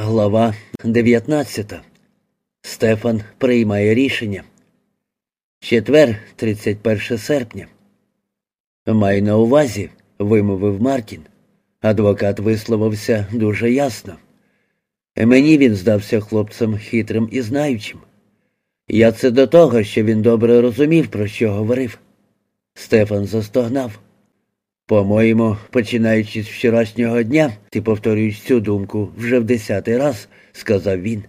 Глава 19. Стефан приймає рішення. Четвер, 31 серпня. Маю на увазі, вимовив Мартін. Адвокат висловився дуже ясно. Мені він здався хлопцем хитрим і знаючим. Я це до того, що він добре розумів, про що говорив. Стефан застогнав. По-моєму, починаючи з вчорашнього дня, ти повторюєш цю думку вже в десятий раз, сказав він.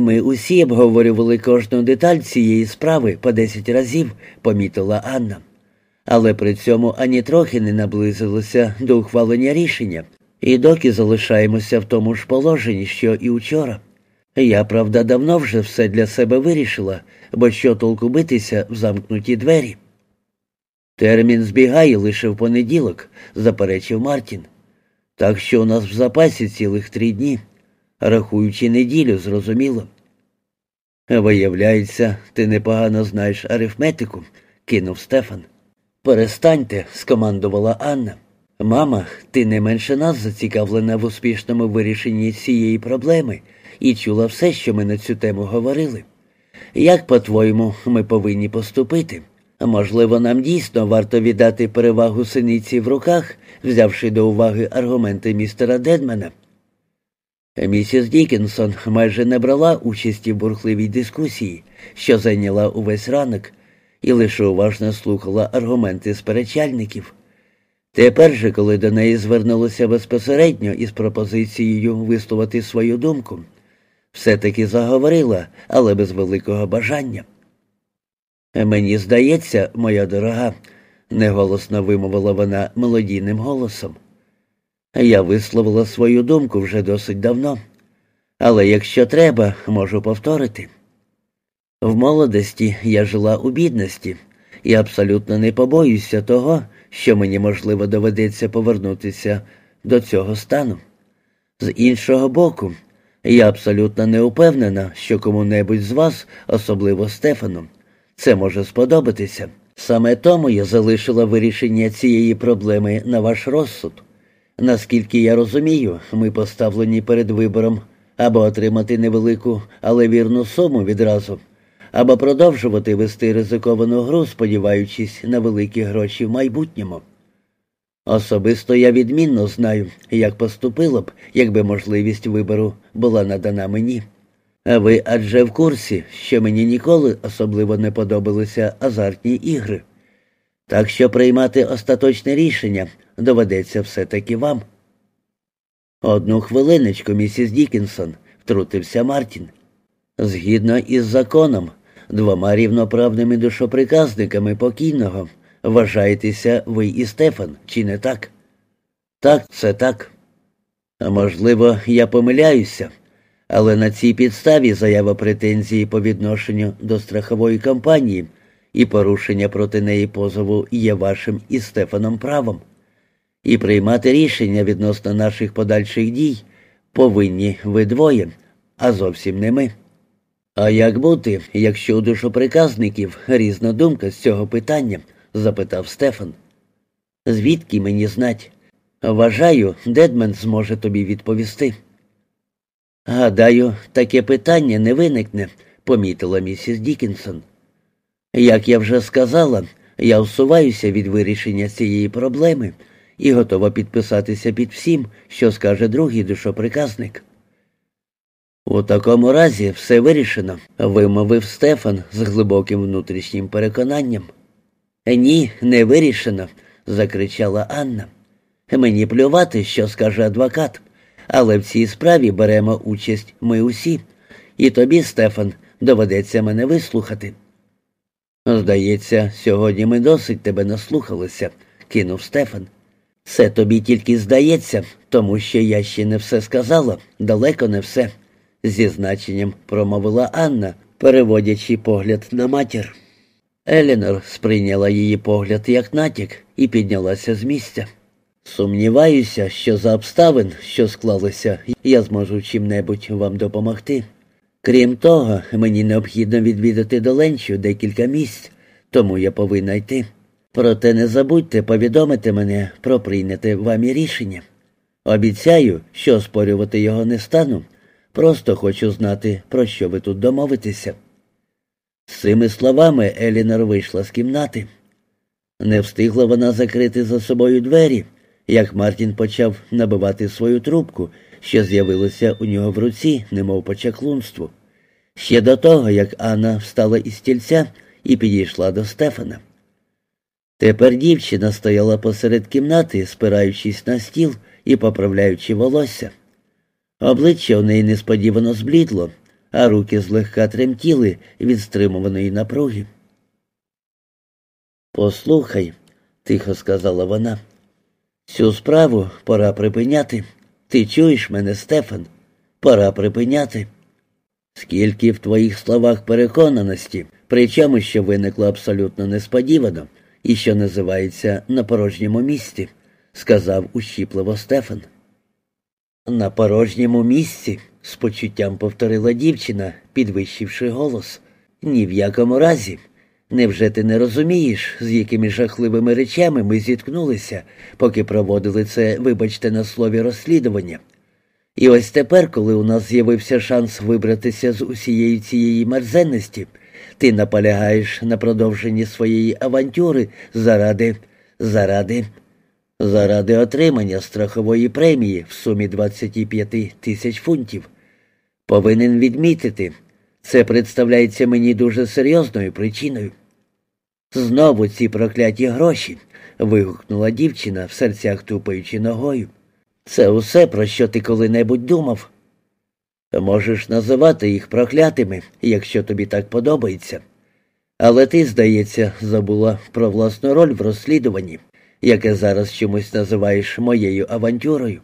Ми усі обговорювали кожну деталь цієї справи по десять разів, помітила Анна. Але при цьому ані трохи не наблизилися до ухвалення рішення, і доки залишаємося в тому ж положенні, що і вчора. Я, правда, давно вже все для себе вирішила, бо що толку битися в замкнуті двері. Термін збігає лише в понеділок, заперечив Мартін. Так що у нас в запасі цілих три дні, рахуючи неділю, зрозуміло. Виявляється, ти непогано знаєш арифметику, кинув Стефан. Перестаньте, скомандувала Анна. Мама, ти не менше нас зацікавлена в успішному вирішенні цієї проблеми і чула все, що ми на цю тему говорили. Як, по-твоєму, ми повинні поступити? Можливо, нам дійсно варто віддати перевагу синиці в руках, взявши до уваги аргументи містера Дедмена. Місіс Дікінсон майже не брала участі в бурхливій дискусії, що зайняла увесь ранок, і лише уважно слухала аргументи сперечальників. Тепер же, коли до неї звернулося безпосередньо із пропозицією висловити свою думку, все-таки заговорила, але без великого бажання. Мені здається, моя дорога, неголосно вимовила вона мелодійним голосом. Я висловила свою думку вже досить давно, але якщо треба, можу повторити. В молодості я жила у бідності і абсолютно не побоюся того, що мені, можливо, доведеться повернутися до цього стану. З іншого боку, я абсолютно не упевнена, що кому-небудь з вас, особливо Стефану, це може сподобатися. Саме тому я залишила вирішення цієї проблеми на ваш розсуд. Наскільки я розумію, ми поставлені перед вибором або отримати невелику, але вірну суму відразу, або продовжувати вести ризиковану гру, сподіваючись на великі гроші в майбутньому. Особисто я відмінно знаю, як поступило б, якби можливість вибору була надана мені. А ви адже в курсі, що мені ніколи особливо не подобалися азартні ігри. Так що приймати остаточне рішення доведеться все-таки вам. Одну хвилиночку, місіс Дікінсон, втрутився Мартін. Згідно із законом, двома рівноправними душоприказниками покійного вважаєтеся ви і Стефан, чи не так? Так, це так. А можливо, я помиляюся. Але на цій підставі заява претензії по відношенню до страхової компанії і порушення проти неї позову є вашим і Стефаном правом. І приймати рішення відносно наших подальших дій повинні ви двоє, а зовсім не ми. А як бути, якщо у душоприказників різна думка з цього питання? запитав Стефан. Звідки мені знать? Вважаю, Дедмен зможе тобі відповісти. Гадаю, таке питання не виникне, помітила місіс Дікінсон. Як я вже сказала, я всуваюся від вирішення цієї проблеми і готова підписатися під всім, що скаже другий душоприказник. У такому разі все вирішено, вимовив Стефан з глибоким внутрішнім переконанням. Ні, не вирішено, закричала Анна. Мені плювати, що скаже адвокат. Але в цій справі беремо участь ми усі, і тобі, Стефан, доведеться мене вислухати. Здається, сьогодні ми досить тебе наслухалися, кинув Стефан. Це тобі тільки здається, тому що я ще не все сказала, далеко не все, зі значенням промовила Анна, переводячи погляд на матір. Елінор сприйняла її погляд як натяк і піднялася з місця. Сумніваюся, що за обставин, що склалися, я зможу чим-небудь вам допомогти. Крім того, мені необхідно відвідати доленчу декілька місць, тому я повинна йти. Проте не забудьте повідомити мене про прийняте вами рішення. Обіцяю, що оспорювати його не стану. Просто хочу знати, про що ви тут домовитеся. З цими словами Елінор вийшла з кімнати. Не встигла вона закрити за собою двері, як Мартін почав набивати свою трубку, що з'явилося у нього в руці, немов по чаклунству. Ще до того, як Анна встала із стільця і підійшла до Стефана. Тепер дівчина стояла посеред кімнати, спираючись на стіл і поправляючи волосся. Обличчя у неї несподівано зблідло, а руки злегка тремтіли від стримуваної напруги. Послухай, тихо сказала вона, цю справу пора припиняти. Ти чуєш мене, Стефан? Пора припиняти. Скільки в твоїх словах переконаності, причому що виникло абсолютно несподівано і що називається на порожньому місці, сказав ущіпливо Стефан. На порожньому місці, з почуттям повторила дівчина, підвищивши голос. Ні в якому разі. Невже ти не розумієш, з якими жахливими речами ми зіткнулися, поки проводили це, вибачте, на слові розслідування? І ось тепер, коли у нас з'явився шанс вибратися з усієї цієї мерзенності, ти наполягаєш на продовженні своєї авантюри заради, заради, заради отримання страхової премії в сумі 25 тисяч фунтів. Повинен відмітити, це представляється мені дуже серйозною причиною. Знову ці прокляті гроші. вигукнула дівчина в серцях тупаючи ногою. Це усе, про що ти коли-небудь думав. Можеш називати їх проклятими, якщо тобі так подобається. Але ти, здається, забула про власну роль в розслідуванні, яке зараз чомусь називаєш моєю авантюрою.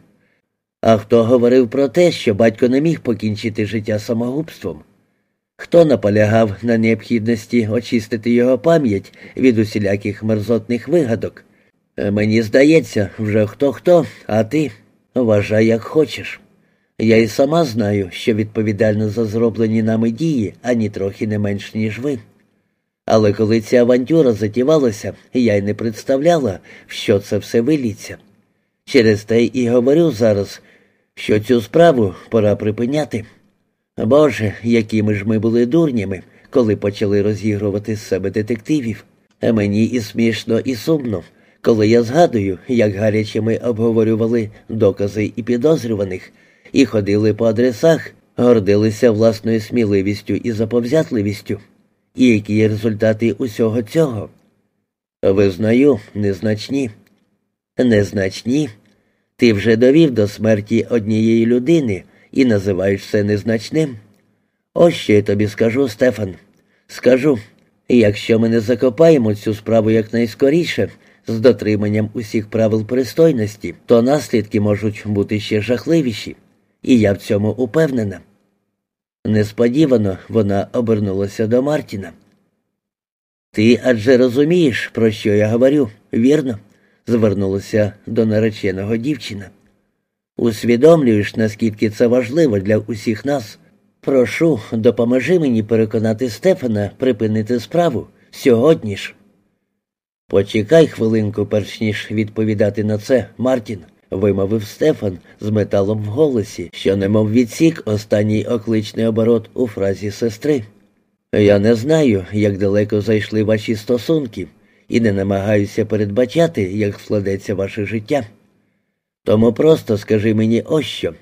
А хто говорив про те, що батько не міг покінчити життя самогубством? Хто наполягав на необхідності очистити його пам'ять від усіляких мерзотних вигадок? Мені здається, вже хто хто, а ти вважай, як хочеш. Я і сама знаю, що відповідально за зроблені нами дії ані трохи не менш, ніж ви. Але коли ця авантюра затівалася, я й не представляла, в що це все виліться. Через те і говорю зараз, що цю справу пора припиняти. Боже, якими ж ми були дурнями, коли почали розігрувати з себе детективів. Мені і смішно, і сумно, коли я згадую, як гаряче ми обговорювали докази і підозрюваних, і ходили по адресах, гордилися власною сміливістю і заповзятливістю. І які результати усього цього? Визнаю, незначні. Незначні. Ти вже довів до смерті однієї людини і називаєш це незначним. Ось що я тобі скажу, Стефан. Скажу, якщо ми не закопаємо цю справу якнайскоріше, з дотриманням усіх правил пристойності, то наслідки можуть бути ще жахливіші, і я в цьому упевнена. Несподівано вона обернулася до Мартіна. Ти адже розумієш, про що я говорю, вірно? звернулася до нареченого дівчина. Усвідомлюєш, наскільки це важливо для усіх нас. Прошу, допоможи мені переконати Стефана припинити справу сьогодні ж. Почекай хвилинку, перш ніж відповідати на це, Мартін, вимовив Стефан з металом в голосі, що немов відсік останній окличний оборот у фразі сестри. Я не знаю, як далеко зайшли ваші стосунки, і не намагаюся передбачати, як складеться ваше життя. Тому просто скажи мені ось що.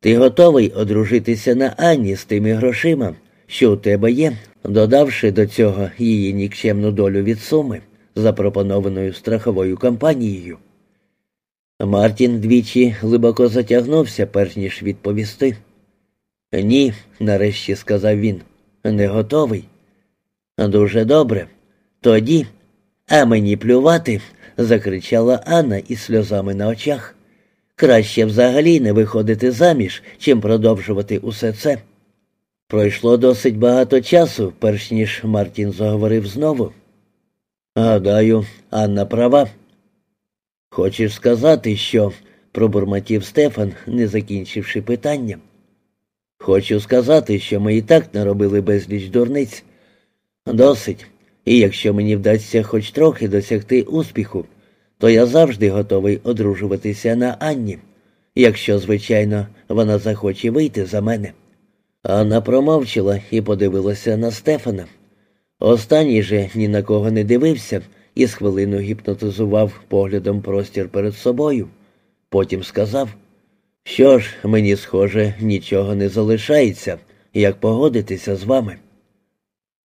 Ти готовий одружитися на Анні з тими грошима, що у тебе є, додавши до цього її нікчемну долю від суми, запропонованою страховою компанією. Мартін двічі глибоко затягнувся, перш ніж відповісти. Ні, нарешті сказав він, не готовий. Дуже добре. Тоді, а мені плювати, закричала Анна із сльозами на очах. Краще взагалі не виходити заміж, чим продовжувати усе це. Пройшло досить багато часу, перш ніж Мартін заговорив знову. Гадаю, Анна права. Хочеш сказати, що, пробурмотів Стефан, не закінчивши питання. Хочу сказати, що ми і так наробили безліч дурниць. Досить. І якщо мені вдасться хоч трохи досягти успіху, то я завжди готовий одружуватися на Анні. якщо, звичайно, вона захоче вийти за мене. Анна промовчала і подивилася на Стефана. Останній же ні на кого не дивився і з хвилину гіпнотизував поглядом простір перед собою. Потім сказав, що ж, мені, схоже, нічого не залишається, як погодитися з вами.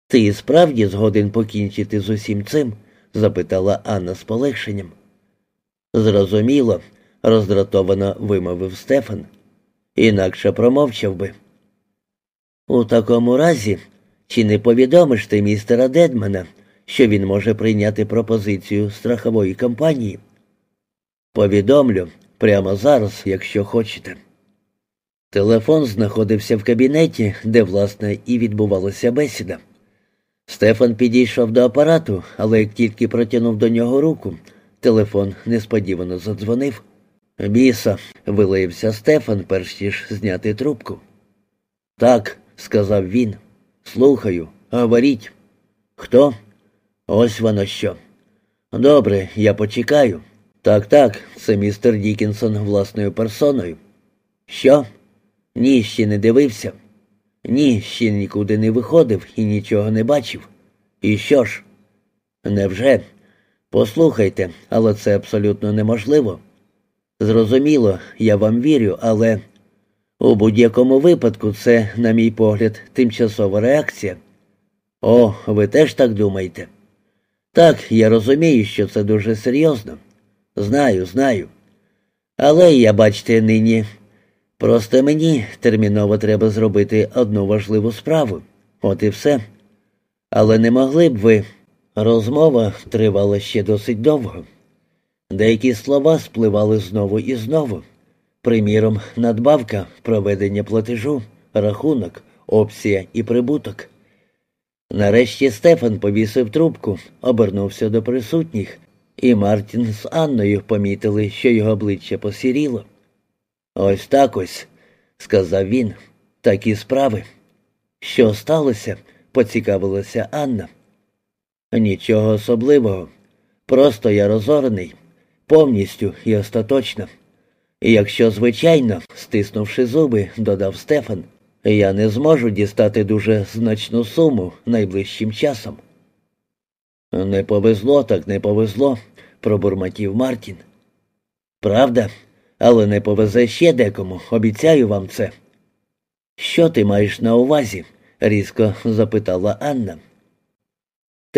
Ти справді згоден покінчити з усім цим? запитала Анна з полегшенням. Зрозуміло, роздратовано вимовив Стефан. Інакше промовчав би. У такому разі, чи не повідомиш ти містера Дедмана, що він може прийняти пропозицію страхової компанії? Повідомлю прямо зараз, якщо хочете. Телефон знаходився в кабінеті, де, власне, і відбувалася бесіда. Стефан підійшов до апарату, але як тільки протягнув до нього руку, телефон несподівано задзвонив. Біса, вилився Стефан, перш ніж зняти трубку. Так, сказав він. Слухаю, говоріть. Хто? Ось воно що. Добре, я почекаю. Так, так, це містер Дікінсон власною персоною. Що? Ні, ще не дивився. Ні, ще нікуди не виходив і нічого не бачив. І що ж? Невже? Послухайте, але це абсолютно неможливо. Зрозуміло, я вам вірю, але у будь-якому випадку це, на мій погляд, тимчасова реакція. О, ви теж так думаєте? Так, я розумію, що це дуже серйозно. Знаю, знаю. Але я, бачите, нині. Просто мені терміново треба зробити одну важливу справу. От і все. Але не могли б ви. Розмова тривала ще досить довго. Деякі слова спливали знову і знову. Приміром, надбавка, проведення платежу, рахунок, опція і прибуток. Нарешті Стефан повісив трубку, обернувся до присутніх, і Мартін з Анною помітили, що його обличчя посіріло. Ось так ось, сказав він, такі справи. Що сталося? поцікавилася Анна. Нічого особливого. Просто я розорений, повністю і остаточно. Якщо, звичайно, стиснувши зуби, додав Стефан, я не зможу дістати дуже значну суму найближчим часом. Не повезло, так не повезло, пробурмотів Мартін. Правда, але не повезе ще декому, обіцяю вам це. Що ти маєш на увазі? різко запитала Анна.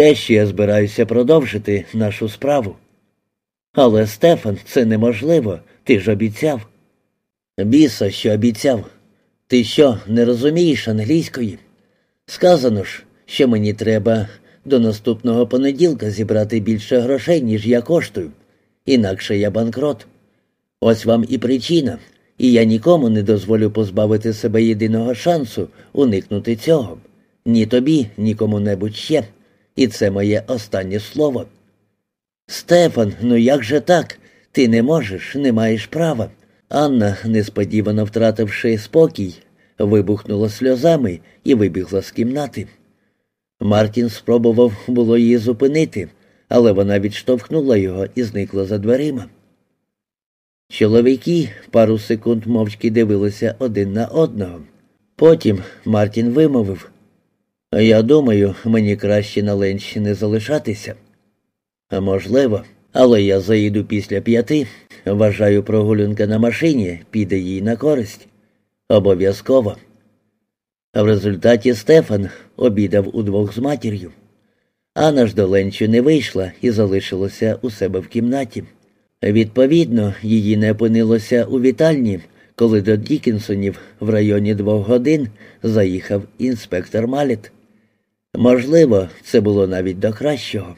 Те, що я збираюся продовжити нашу справу. Але, Стефан, це неможливо, ти ж обіцяв. Біса, що обіцяв. Ти що, не розумієш англійської? Сказано ж, що мені треба до наступного понеділка зібрати більше грошей, ніж я коштую, інакше я банкрот. Ось вам і причина, і я нікому не дозволю позбавити себе єдиного шансу уникнути цього. Ні тобі, ні кому-небудь ще. І це моє останнє слово. Стефан, ну як же так? Ти не можеш, не маєш права. Анна, несподівано втративши спокій, вибухнула сльозами і вибігла з кімнати. Мартін спробував було її зупинити, але вона відштовхнула його і зникла за дверима. Чоловіки пару секунд мовчки дивилися один на одного. Потім Мартін вимовив Я думаю, мені краще на ленч не залишатися. Можливо, але я заїду після п'яти. Вважаю, прогулянка на машині піде їй на користь. Обов'язково. В результаті Стефан обідав удвох з матір'ю. Анна ж до ленчу не вийшла і залишилася у себе в кімнаті. Відповідно, її не опинилося у вітальні, коли до Дікінсонів в районі двох годин заїхав інспектор Маліт. Можливо, це було навіть до кращого.